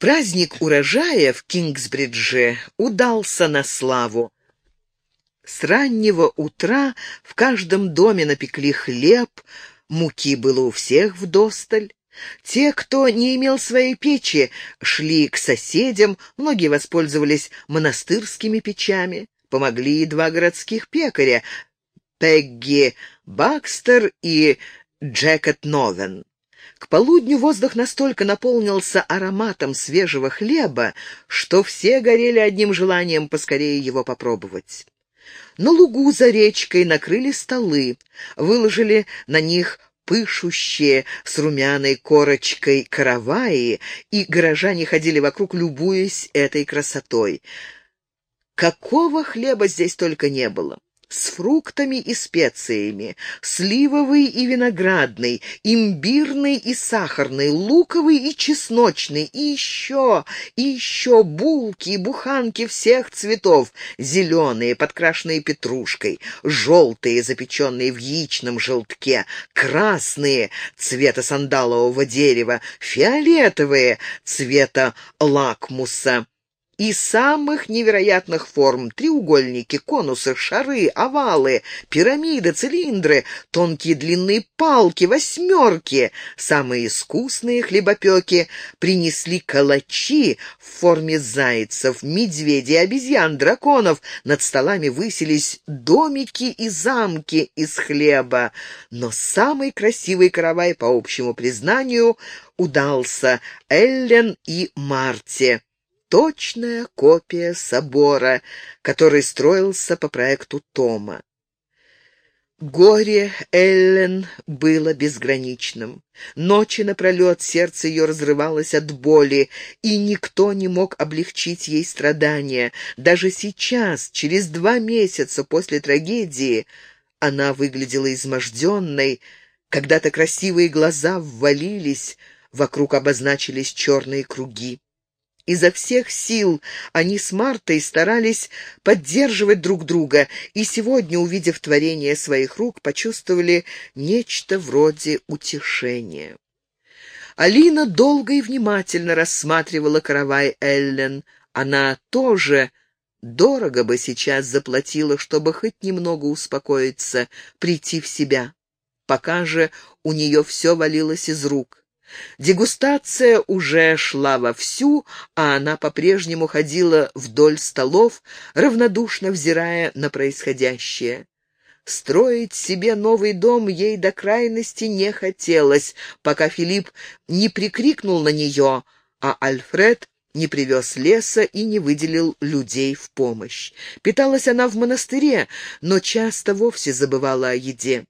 Праздник урожая в Кингсбридже удался на славу. С раннего утра в каждом доме напекли хлеб, муки было у всех вдосталь. Те, кто не имел своей печи, шли к соседям, многие воспользовались монастырскими печами. Помогли и два городских пекаря — Пегги Бакстер и Джекет Новен. К полудню воздух настолько наполнился ароматом свежего хлеба, что все горели одним желанием поскорее его попробовать. На лугу за речкой накрыли столы, выложили на них пышущие с румяной корочкой караваи, и горожане ходили вокруг, любуясь этой красотой. Какого хлеба здесь только не было! С фруктами и специями, сливовый и виноградный, имбирный и сахарный, луковый и чесночный, и еще, и еще булки и буханки всех цветов, зеленые, подкрашенные петрушкой, желтые, запеченные в яичном желтке, красные, цвета сандалового дерева, фиолетовые, цвета лакмуса, и самых невероятных форм — треугольники, конусы, шары, овалы, пирамиды, цилиндры, тонкие длинные палки, восьмерки. Самые искусные хлебопеки принесли калачи в форме зайцев, медведей, обезьян, драконов. Над столами высились домики и замки из хлеба. Но самый красивый каравай, по общему признанию, удался Эллен и Марте точная копия собора, который строился по проекту Тома. Горе Эллен было безграничным. Ночи напролет сердце ее разрывалось от боли, и никто не мог облегчить ей страдания. Даже сейчас, через два месяца после трагедии, она выглядела изможденной, когда-то красивые глаза ввалились, вокруг обозначились черные круги. Изо всех сил они с Мартой старались поддерживать друг друга, и сегодня, увидев творение своих рук, почувствовали нечто вроде утешения. Алина долго и внимательно рассматривала каравай Эллен. Она тоже дорого бы сейчас заплатила, чтобы хоть немного успокоиться, прийти в себя. Пока же у нее все валилось из рук. Дегустация уже шла вовсю, а она по-прежнему ходила вдоль столов, равнодушно взирая на происходящее. Строить себе новый дом ей до крайности не хотелось, пока Филипп не прикрикнул на нее, а Альфред не привез леса и не выделил людей в помощь. Питалась она в монастыре, но часто вовсе забывала о еде.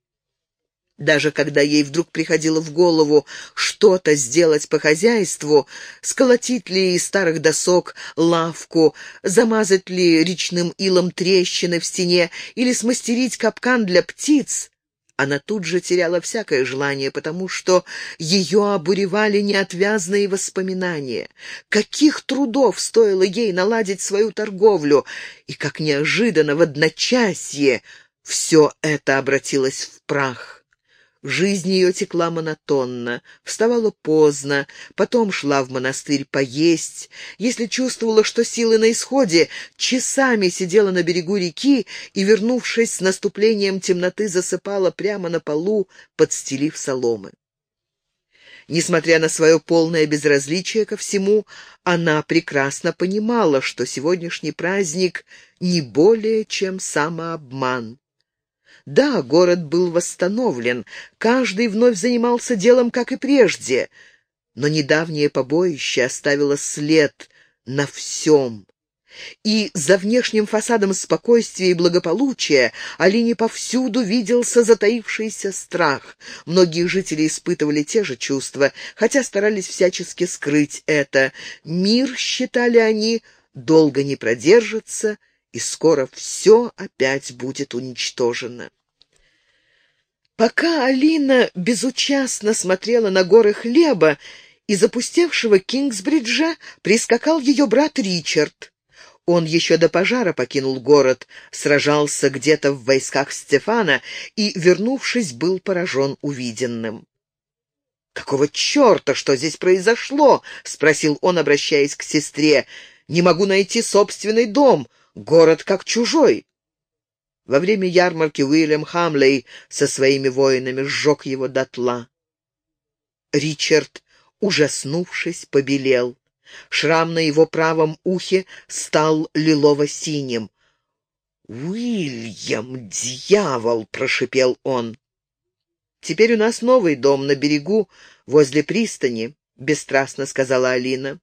Даже когда ей вдруг приходило в голову что-то сделать по хозяйству, сколотить ли из старых досок лавку, замазать ли речным илом трещины в стене или смастерить капкан для птиц, она тут же теряла всякое желание, потому что ее обуревали неотвязные воспоминания. Каких трудов стоило ей наладить свою торговлю, и как неожиданно в одночасье все это обратилось в прах. Жизнь ее текла монотонно, вставала поздно, потом шла в монастырь поесть. Если чувствовала, что силы на исходе, часами сидела на берегу реки и, вернувшись с наступлением темноты, засыпала прямо на полу, подстелив соломы. Несмотря на свое полное безразличие ко всему, она прекрасно понимала, что сегодняшний праздник не более чем самообман. Да, город был восстановлен, каждый вновь занимался делом, как и прежде, но недавнее побоище оставило след на всем. И за внешним фасадом спокойствия и благополучия Алине повсюду виделся затаившийся страх. Многие жители испытывали те же чувства, хотя старались всячески скрыть это. Мир, считали они, долго не продержится, и скоро все опять будет уничтожено. Пока Алина безучастно смотрела на горы хлеба, из опустевшего Кингсбриджа прискакал ее брат Ричард. Он еще до пожара покинул город, сражался где-то в войсках Стефана и, вернувшись, был поражен увиденным. «Какого черта? Что здесь произошло?» — спросил он, обращаясь к сестре. «Не могу найти собственный дом. Город как чужой». Во время ярмарки Уильям Хамлей со своими воинами сжег его дотла. Ричард, ужаснувшись, побелел. Шрам на его правом ухе стал лилово-синим. «Уильям, дьявол!» — прошипел он. «Теперь у нас новый дом на берегу, возле пристани», — бесстрастно сказала Алина.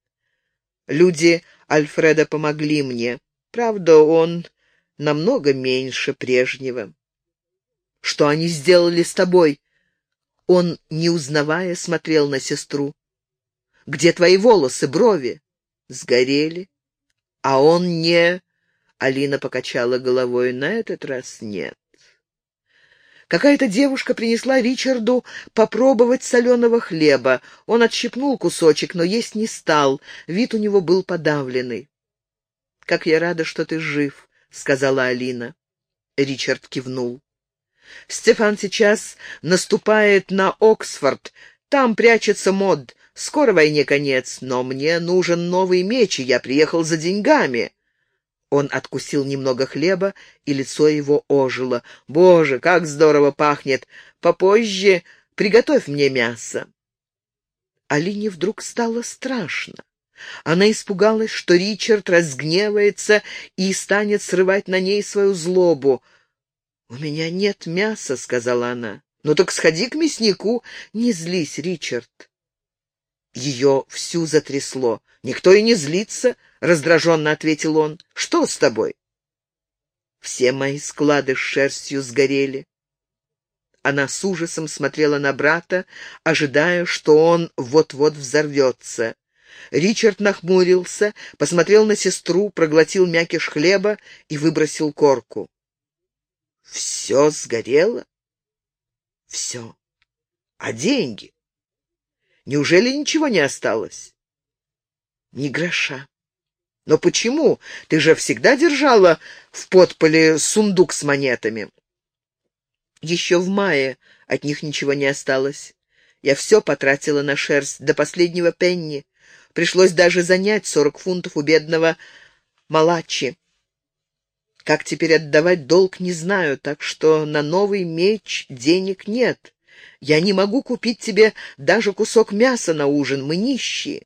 «Люди Альфреда помогли мне. Правда, он намного меньше прежнего». «Что они сделали с тобой?» Он, не узнавая, смотрел на сестру. «Где твои волосы, брови?» «Сгорели. А он не...» Алина покачала головой. «На этот раз нет». Какая-то девушка принесла Ричарду попробовать соленого хлеба. Он отщипнул кусочек, но есть не стал. Вид у него был подавленный. «Как я рада, что ты жив», — сказала Алина. Ричард кивнул. «Стефан сейчас наступает на Оксфорд. Там прячется мод. Скоро войне конец, но мне нужен новый меч, и я приехал за деньгами». Он откусил немного хлеба, и лицо его ожило. «Боже, как здорово пахнет! Попозже приготовь мне мясо!» Алине вдруг стало страшно. Она испугалась, что Ричард разгневается и станет срывать на ней свою злобу. «У меня нет мяса», — сказала она. «Ну так сходи к мяснику. Не злись, Ричард». Ее всю затрясло. «Никто и не злится», — раздраженно ответил он. «Что с тобой?» Все мои склады с шерстью сгорели. Она с ужасом смотрела на брата, ожидая, что он вот-вот взорвется. Ричард нахмурился, посмотрел на сестру, проглотил мякиш хлеба и выбросил корку. «Все сгорело?» «Все. А деньги?» Неужели ничего не осталось? Ни гроша. Но почему? Ты же всегда держала в подполе сундук с монетами. Еще в мае от них ничего не осталось. Я все потратила на шерсть до последнего пенни. Пришлось даже занять сорок фунтов у бедного Малачи. Как теперь отдавать долг, не знаю, так что на новый меч денег нет. Я не могу купить тебе даже кусок мяса на ужин, мы нищие».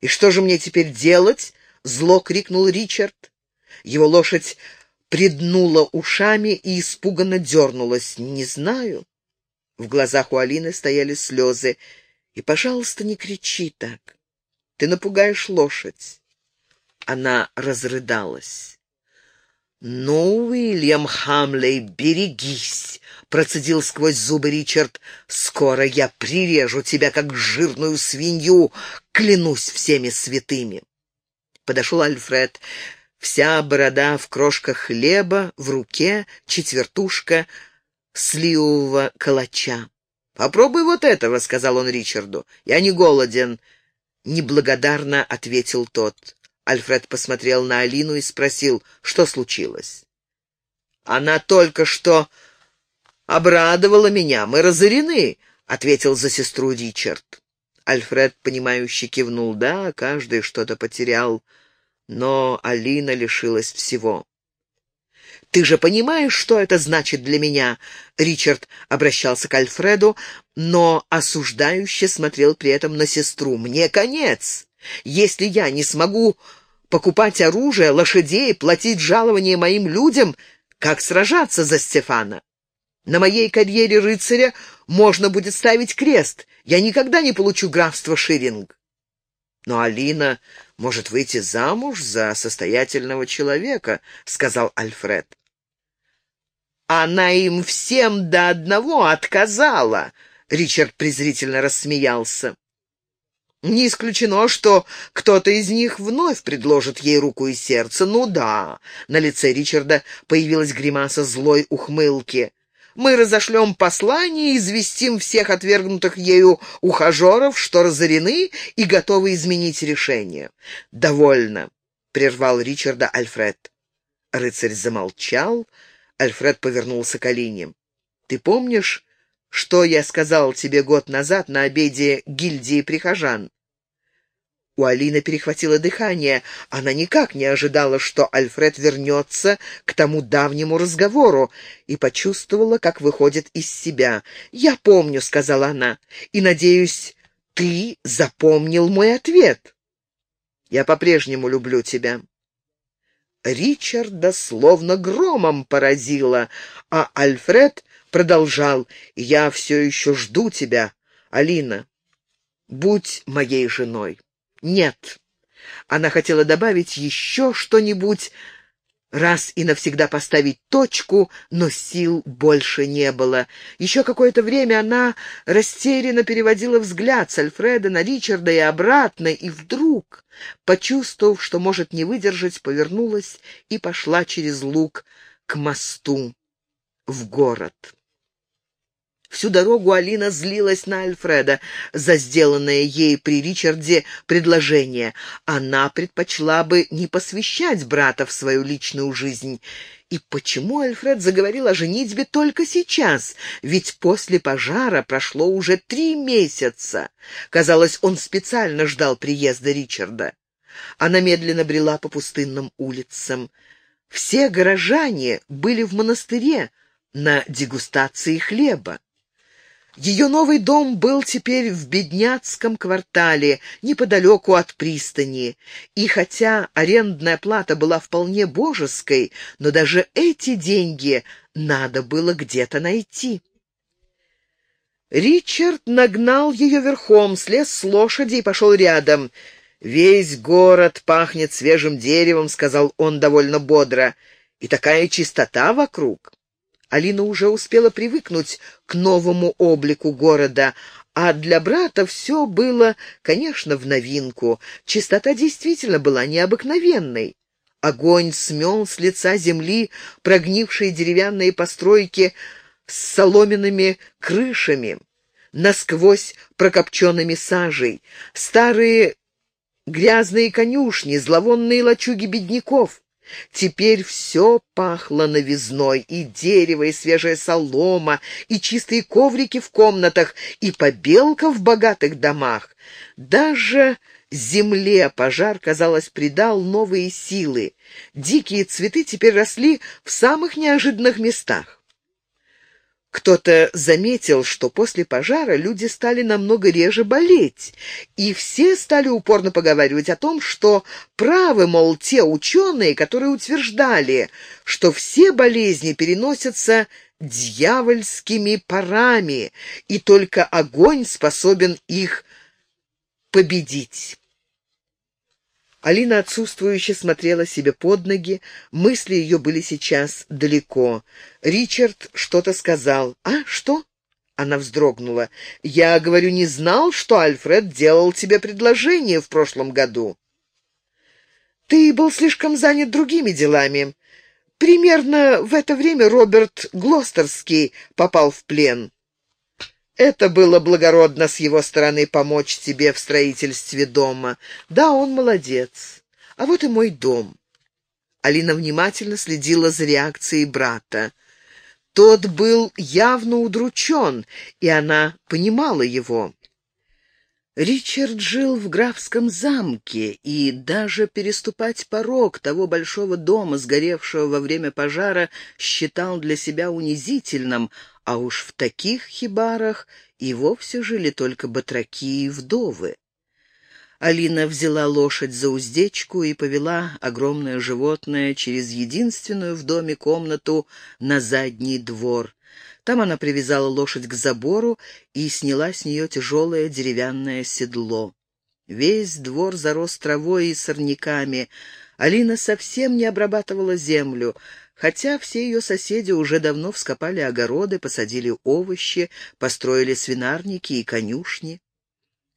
«И что же мне теперь делать?» — зло крикнул Ричард. Его лошадь приднула ушами и испуганно дернулась. «Не знаю». В глазах у Алины стояли слезы. «И, пожалуйста, не кричи так. Ты напугаешь лошадь». Она разрыдалась. «Ну, Уильям Хамлей, берегись!» — процедил сквозь зубы Ричард. «Скоро я прирежу тебя, как жирную свинью, клянусь всеми святыми!» Подошел Альфред. Вся борода в крошках хлеба, в руке четвертушка сливового калача. «Попробуй вот этого», — сказал он Ричарду. «Я не голоден». Неблагодарно ответил тот. Альфред посмотрел на Алину и спросил, что случилось. «Она только что обрадовала меня. Мы разорены», — ответил за сестру Ричард. Альфред, понимающе кивнул. «Да, каждый что-то потерял, но Алина лишилась всего». «Ты же понимаешь, что это значит для меня?» Ричард обращался к Альфреду, но осуждающе смотрел при этом на сестру. «Мне конец!» Если я не смогу покупать оружие, лошадей, платить жалования моим людям, как сражаться за Стефана? На моей карьере рыцаря можно будет ставить крест. Я никогда не получу графство Ширинг. Но Алина может выйти замуж за состоятельного человека, сказал Альфред. Она им всем до одного отказала, Ричард презрительно рассмеялся. Не исключено, что кто-то из них вновь предложит ей руку и сердце. Ну да, на лице Ричарда появилась гримаса злой ухмылки. Мы разошлем послание и известим всех отвергнутых ею ухажеров, что разорены и готовы изменить решение. «Довольно», — прервал Ричарда Альфред. Рыцарь замолчал, Альфред повернулся к Алине. «Ты помнишь, что я сказал тебе год назад на обеде гильдии прихожан?» У Алины перехватило дыхание. Она никак не ожидала, что Альфред вернется к тому давнему разговору, и почувствовала, как выходит из себя. «Я помню», — сказала она, — «и, надеюсь, ты запомнил мой ответ. Я по-прежнему люблю тебя». Ричарда словно громом поразило, а Альфред продолжал «Я все еще жду тебя, Алина. Будь моей женой». Нет. Она хотела добавить еще что-нибудь, раз и навсегда поставить точку, но сил больше не было. Еще какое-то время она растерянно переводила взгляд с Альфреда на Ричарда и обратно, и вдруг, почувствовав, что может не выдержать, повернулась и пошла через луг к мосту в город. Всю дорогу Алина злилась на Альфреда за сделанное ей при Ричарде предложение. Она предпочла бы не посвящать брата в свою личную жизнь. И почему Альфред заговорил о женитьбе только сейчас? Ведь после пожара прошло уже три месяца. Казалось, он специально ждал приезда Ричарда. Она медленно брела по пустынным улицам. Все горожане были в монастыре на дегустации хлеба. Ее новый дом был теперь в бедняцком квартале, неподалеку от пристани. И хотя арендная плата была вполне божеской, но даже эти деньги надо было где-то найти. Ричард нагнал ее верхом, слез с лошади и пошел рядом. «Весь город пахнет свежим деревом», — сказал он довольно бодро, — «и такая чистота вокруг». Алина уже успела привыкнуть к новому облику города, а для брата все было, конечно, в новинку. Чистота действительно была необыкновенной. Огонь смел с лица земли прогнившие деревянные постройки с соломенными крышами, насквозь прокопченными сажей, старые грязные конюшни, зловонные лачуги бедняков. Теперь все пахло новизной, и дерево, и свежая солома, и чистые коврики в комнатах, и побелка в богатых домах. Даже земле пожар, казалось, придал новые силы. Дикие цветы теперь росли в самых неожиданных местах. Кто-то заметил, что после пожара люди стали намного реже болеть, и все стали упорно поговаривать о том, что правы, мол, те ученые, которые утверждали, что все болезни переносятся дьявольскими парами, и только огонь способен их победить. Алина отсутствующе смотрела себе под ноги, мысли ее были сейчас далеко. Ричард что-то сказал. «А, что?» Она вздрогнула. «Я, говорю, не знал, что Альфред делал тебе предложение в прошлом году». «Ты был слишком занят другими делами. Примерно в это время Роберт Глостерский попал в плен». Это было благородно с его стороны помочь тебе в строительстве дома. Да, он молодец. А вот и мой дом. Алина внимательно следила за реакцией брата. Тот был явно удручен, и она понимала его. Ричард жил в графском замке, и даже переступать порог того большого дома, сгоревшего во время пожара, считал для себя унизительным, а уж в таких хибарах и вовсе жили только батраки и вдовы. Алина взяла лошадь за уздечку и повела огромное животное через единственную в доме комнату на задний двор. Там она привязала лошадь к забору и сняла с нее тяжелое деревянное седло. Весь двор зарос травой и сорняками. Алина совсем не обрабатывала землю, хотя все ее соседи уже давно вскопали огороды, посадили овощи, построили свинарники и конюшни.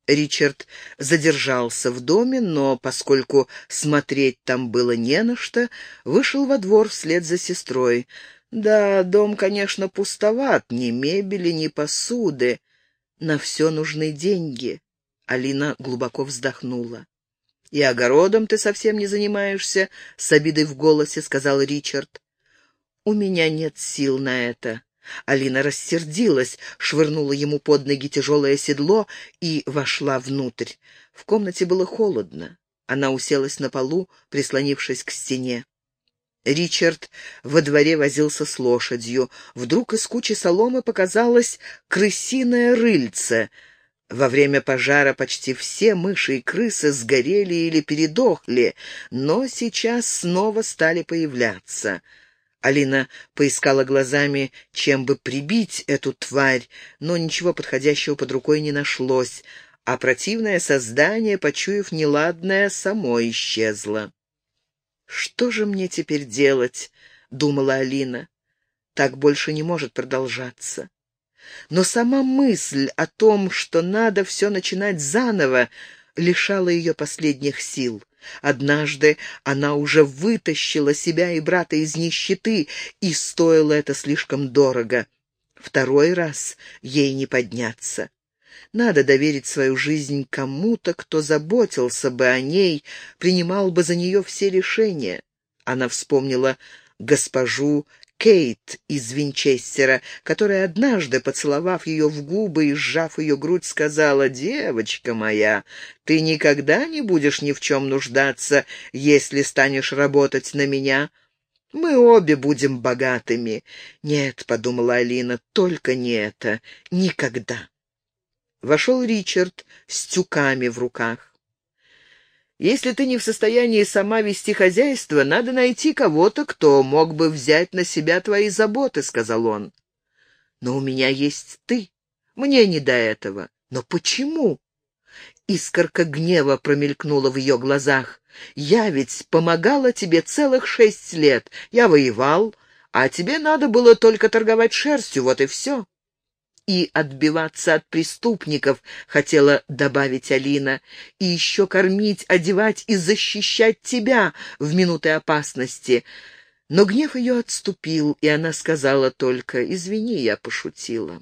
Ричард задержался в доме, но, поскольку смотреть там было не на что, вышел во двор вслед за сестрой. Да, дом, конечно, пустоват, ни мебели, ни посуды. На все нужны деньги. Алина глубоко вздохнула. «И огородом ты совсем не занимаешься?» — с обидой в голосе сказал Ричард. «У меня нет сил на это. Алина рассердилась, швырнула ему под ноги тяжелое седло и вошла внутрь. В комнате было холодно. Она уселась на полу, прислонившись к стене. Ричард во дворе возился с лошадью. Вдруг из кучи соломы показалось крысиное рыльце. Во время пожара почти все мыши и крысы сгорели или передохли, но сейчас снова стали появляться. Алина поискала глазами, чем бы прибить эту тварь, но ничего подходящего под рукой не нашлось, а противное создание, почуяв неладное, само исчезло. «Что же мне теперь делать?» — думала Алина. «Так больше не может продолжаться». Но сама мысль о том, что надо все начинать заново, лишала ее последних сил. Однажды она уже вытащила себя и брата из нищеты, и стоило это слишком дорого. Второй раз ей не подняться. Надо доверить свою жизнь кому-то, кто заботился бы о ней, принимал бы за нее все решения. Она вспомнила госпожу Кейт из Винчестера, которая однажды, поцеловав ее в губы и сжав ее грудь, сказала, «Девочка моя, ты никогда не будешь ни в чем нуждаться, если станешь работать на меня. Мы обе будем богатыми». «Нет», — подумала Алина, — «только не это. Никогда». Вошел Ричард с тюками в руках. «Если ты не в состоянии сама вести хозяйство, надо найти кого-то, кто мог бы взять на себя твои заботы», — сказал он. «Но у меня есть ты. Мне не до этого. Но почему?» Искорка гнева промелькнула в ее глазах. «Я ведь помогала тебе целых шесть лет. Я воевал, а тебе надо было только торговать шерстью, вот и все и отбиваться от преступников, хотела добавить Алина, и еще кормить, одевать и защищать тебя в минуты опасности. Но гнев ее отступил, и она сказала только «Извини, я пошутила».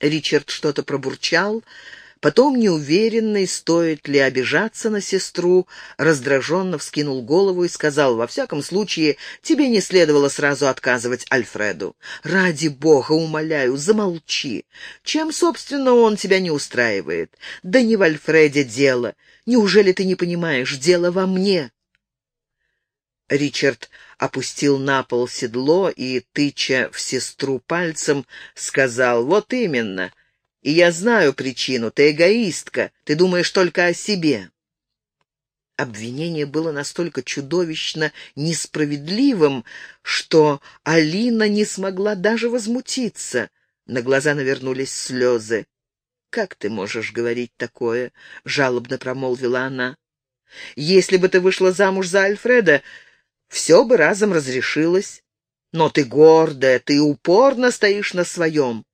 Ричард что-то пробурчал, Потом, неуверенный, стоит ли обижаться на сестру, раздраженно вскинул голову и сказал, «Во всяком случае, тебе не следовало сразу отказывать Альфреду. Ради бога, умоляю, замолчи. Чем, собственно, он тебя не устраивает? Да не в Альфреде дело. Неужели ты не понимаешь? Дело во мне». Ричард опустил на пол седло и, тыча в сестру пальцем, сказал, «Вот именно». И я знаю причину. Ты эгоистка. Ты думаешь только о себе». Обвинение было настолько чудовищно несправедливым, что Алина не смогла даже возмутиться. На глаза навернулись слезы. «Как ты можешь говорить такое?» — жалобно промолвила она. «Если бы ты вышла замуж за Альфреда, все бы разом разрешилось. Но ты гордая, ты упорно стоишь на своем.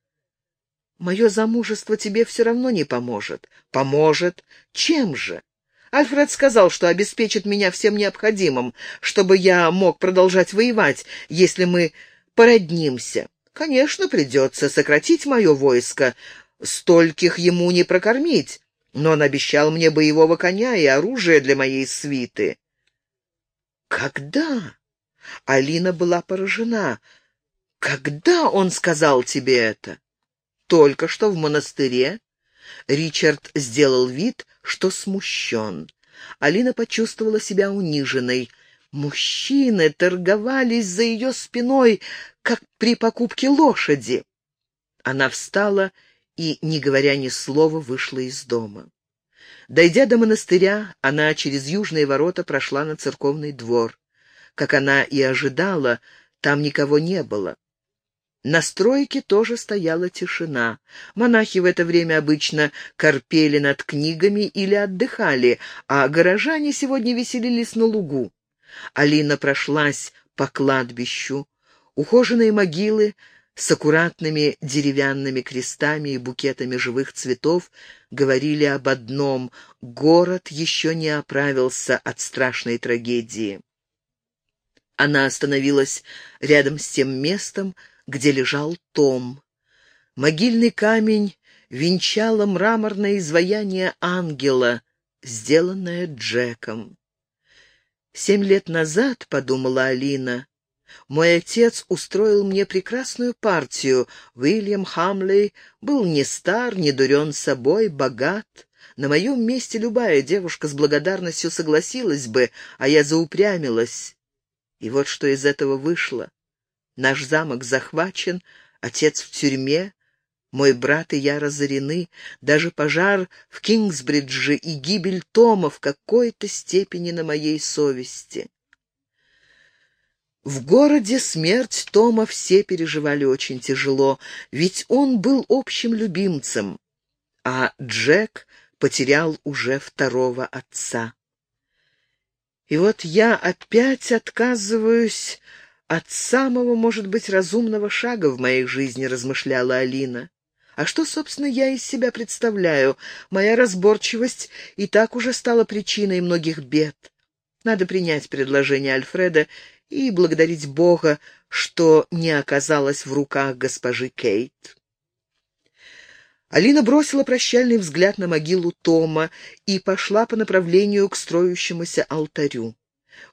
Мое замужество тебе все равно не поможет. Поможет. Чем же? Альфред сказал, что обеспечит меня всем необходимым, чтобы я мог продолжать воевать, если мы породнимся. Конечно, придется сократить мое войско. Стольких ему не прокормить. Но он обещал мне боевого коня и оружие для моей свиты. Когда? Алина была поражена. Когда он сказал тебе это? Только что в монастыре. Ричард сделал вид, что смущен. Алина почувствовала себя униженной. Мужчины торговались за ее спиной, как при покупке лошади. Она встала и, не говоря ни слова, вышла из дома. Дойдя до монастыря, она через южные ворота прошла на церковный двор. Как она и ожидала, там никого не было. На стройке тоже стояла тишина. Монахи в это время обычно корпели над книгами или отдыхали, а горожане сегодня веселились на лугу. Алина прошлась по кладбищу. Ухоженные могилы с аккуратными деревянными крестами и букетами живых цветов говорили об одном — город еще не оправился от страшной трагедии. Она остановилась рядом с тем местом, где лежал Том. Могильный камень венчало мраморное изваяние ангела, сделанное Джеком. Семь лет назад, — подумала Алина, Мой отец устроил мне прекрасную партию. Уильям Хамлей был не стар, не дурен собой, богат. На моем месте любая девушка с благодарностью согласилась бы, а я заупрямилась. И вот что из этого вышло. Наш замок захвачен, отец в тюрьме, мой брат и я разорены, даже пожар в Кингсбридже и гибель Тома в какой-то степени на моей совести. В городе смерть Тома все переживали очень тяжело, ведь он был общим любимцем, а Джек потерял уже второго отца. И вот я опять отказываюсь от самого, может быть, разумного шага в моей жизни, размышляла Алина. А что, собственно, я из себя представляю? Моя разборчивость и так уже стала причиной многих бед. Надо принять предложение Альфреда и благодарить Бога, что не оказалось в руках госпожи Кейт. Алина бросила прощальный взгляд на могилу Тома и пошла по направлению к строящемуся алтарю.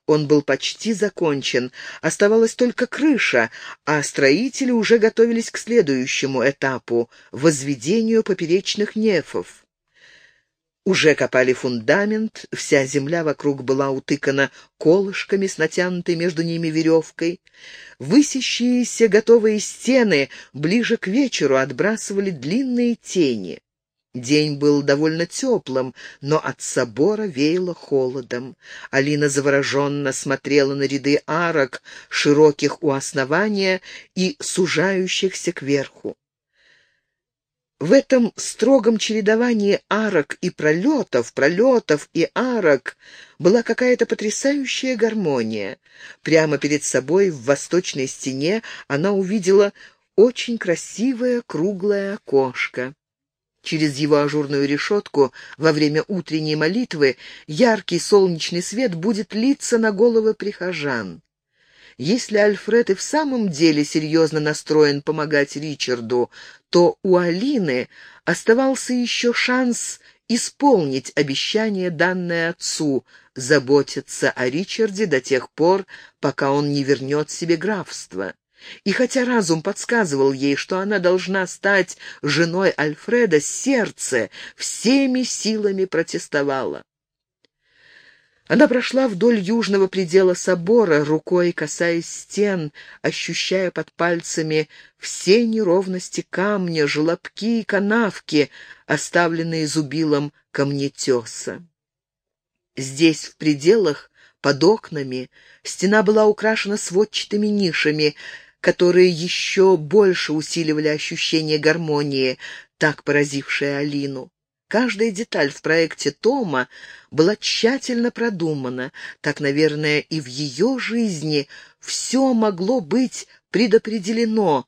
Он был почти закончен, оставалась только крыша, а строители уже готовились к следующему этапу — возведению поперечных нефов. Уже копали фундамент, вся земля вокруг была утыкана колышками с натянутой между ними веревкой. Высящиеся готовые стены ближе к вечеру отбрасывали длинные тени. День был довольно теплым, но от собора веяло холодом. Алина завороженно смотрела на ряды арок, широких у основания и сужающихся кверху. В этом строгом чередовании арок и пролетов, пролетов и арок была какая-то потрясающая гармония. Прямо перед собой в восточной стене она увидела очень красивое круглое окошко. Через его ажурную решетку во время утренней молитвы яркий солнечный свет будет литься на головы прихожан. Если Альфред и в самом деле серьезно настроен помогать Ричарду, то у Алины оставался еще шанс исполнить обещание, данное отцу, заботиться о Ричарде до тех пор, пока он не вернет себе графство. И хотя разум подсказывал ей, что она должна стать женой Альфреда, сердце всеми силами протестовало. Она прошла вдоль южного предела собора, рукой касаясь стен, ощущая под пальцами все неровности камня, желобки и канавки, оставленные зубилом камнетеса. Здесь, в пределах, под окнами, стена была украшена сводчатыми нишами, которые еще больше усиливали ощущение гармонии, так поразившее Алину. Каждая деталь в проекте Тома была тщательно продумана. Так, наверное, и в ее жизни все могло быть предопределено.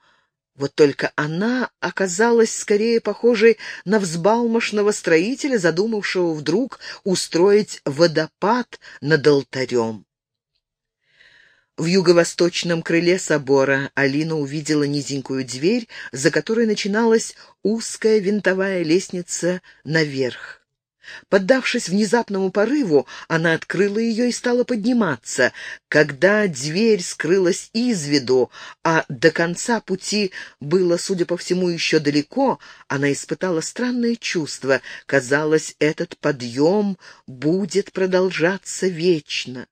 Вот только она оказалась скорее похожей на взбалмошного строителя, задумавшего вдруг устроить водопад над алтарем. В юго-восточном крыле собора Алина увидела низенькую дверь, за которой начиналась узкая винтовая лестница наверх. Поддавшись внезапному порыву, она открыла ее и стала подниматься. Когда дверь скрылась из виду, а до конца пути было, судя по всему, еще далеко, она испытала странное чувство. Казалось, этот подъем будет продолжаться вечно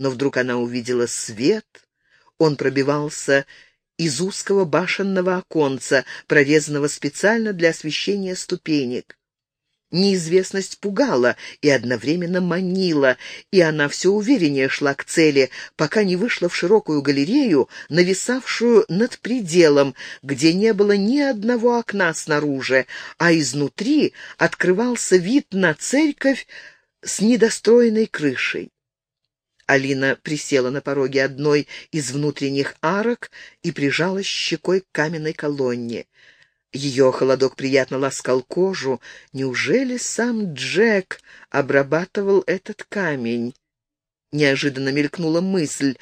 но вдруг она увидела свет. Он пробивался из узкого башенного оконца, прорезанного специально для освещения ступенек. Неизвестность пугала и одновременно манила, и она все увереннее шла к цели, пока не вышла в широкую галерею, нависавшую над пределом, где не было ни одного окна снаружи, а изнутри открывался вид на церковь с недостроенной крышей. Алина присела на пороге одной из внутренних арок и прижалась щекой к каменной колонне. Ее холодок приятно ласкал кожу. Неужели сам Джек обрабатывал этот камень? Неожиданно мелькнула мысль,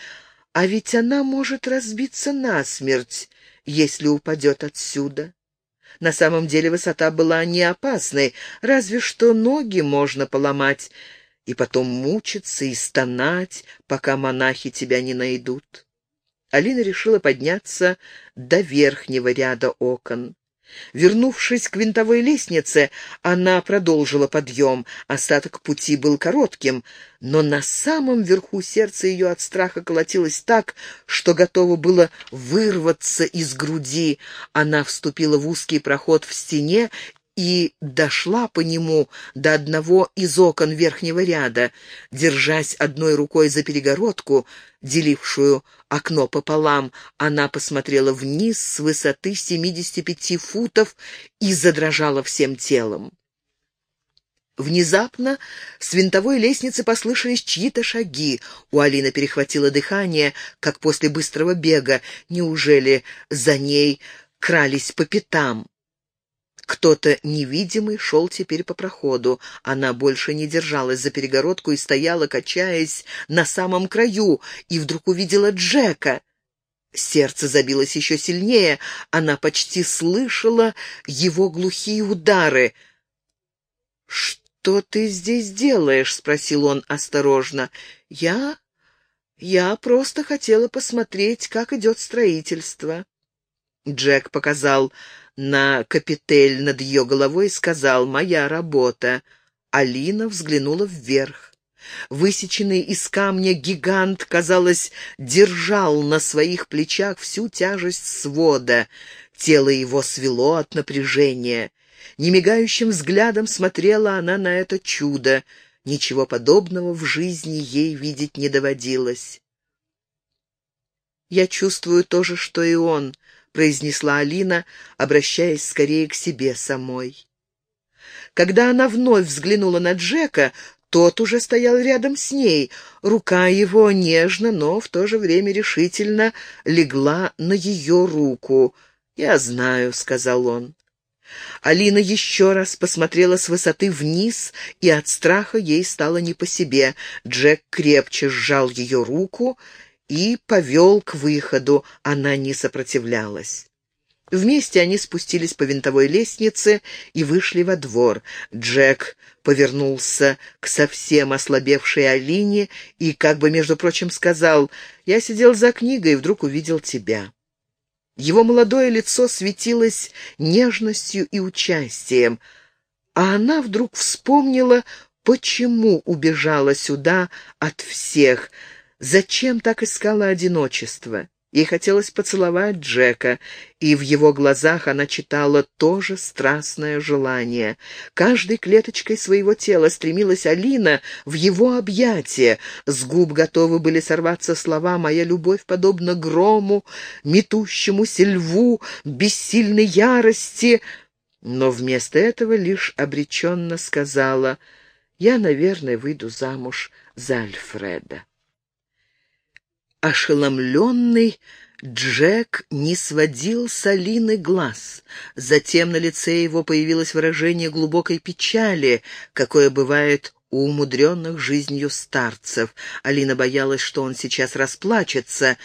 а ведь она может разбиться насмерть, если упадет отсюда. На самом деле высота была не опасной, разве что ноги можно поломать, и потом мучиться и стонать, пока монахи тебя не найдут. Алина решила подняться до верхнего ряда окон. Вернувшись к винтовой лестнице, она продолжила подъем. Остаток пути был коротким, но на самом верху сердце ее от страха колотилось так, что готово было вырваться из груди. Она вступила в узкий проход в стене и дошла по нему до одного из окон верхнего ряда, держась одной рукой за перегородку, делившую окно пополам, она посмотрела вниз с высоты 75 футов и задрожала всем телом. Внезапно с винтовой лестницы послышались чьи-то шаги. У Алины перехватило дыхание, как после быстрого бега. Неужели за ней крались по пятам? Кто-то невидимый шел теперь по проходу. Она больше не держалась за перегородку и стояла, качаясь на самом краю, и вдруг увидела Джека. Сердце забилось еще сильнее, она почти слышала его глухие удары. «Что ты здесь делаешь?» — спросил он осторожно. «Я... я просто хотела посмотреть, как идет строительство». Джек показал на капитель над ее головой и сказал «Моя работа». Алина взглянула вверх. Высеченный из камня гигант, казалось, держал на своих плечах всю тяжесть свода. Тело его свело от напряжения. Немигающим взглядом смотрела она на это чудо. Ничего подобного в жизни ей видеть не доводилось. «Я чувствую то же, что и он», — произнесла Алина, обращаясь скорее к себе самой. Когда она вновь взглянула на Джека, тот уже стоял рядом с ней. Рука его нежно, но в то же время решительно легла на ее руку. «Я знаю», — сказал он. Алина еще раз посмотрела с высоты вниз, и от страха ей стало не по себе. Джек крепче сжал ее руку и повел к выходу. Она не сопротивлялась. Вместе они спустились по винтовой лестнице и вышли во двор. Джек повернулся к совсем ослабевшей Алине и, как бы, между прочим, сказал, «Я сидел за книгой и вдруг увидел тебя». Его молодое лицо светилось нежностью и участием, а она вдруг вспомнила, почему убежала сюда от всех — Зачем так искала одиночество? Ей хотелось поцеловать Джека, и в его глазах она читала тоже страстное желание. Каждой клеточкой своего тела стремилась Алина в его объятия. С губ готовы были сорваться слова «Моя любовь подобна грому, метущемуся льву, бессильной ярости», но вместо этого лишь обреченно сказала «Я, наверное, выйду замуж за Альфреда». Ошеломленный, Джек не сводил с Алины глаз. Затем на лице его появилось выражение глубокой печали, какое бывает у умудренных жизнью старцев. Алина боялась, что он сейчас расплачется,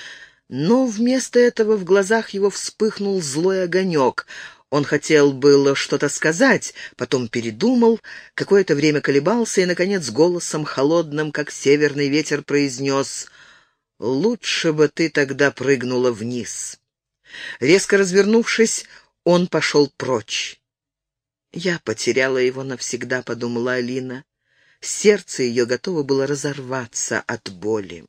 но вместо этого в глазах его вспыхнул злой огонек. Он хотел было что-то сказать, потом передумал, какое-то время колебался и, наконец, голосом холодным, как северный ветер, произнес Лучше бы ты тогда прыгнула вниз. Резко развернувшись, он пошел прочь. «Я потеряла его навсегда», — подумала Алина. Сердце ее готово было разорваться от боли.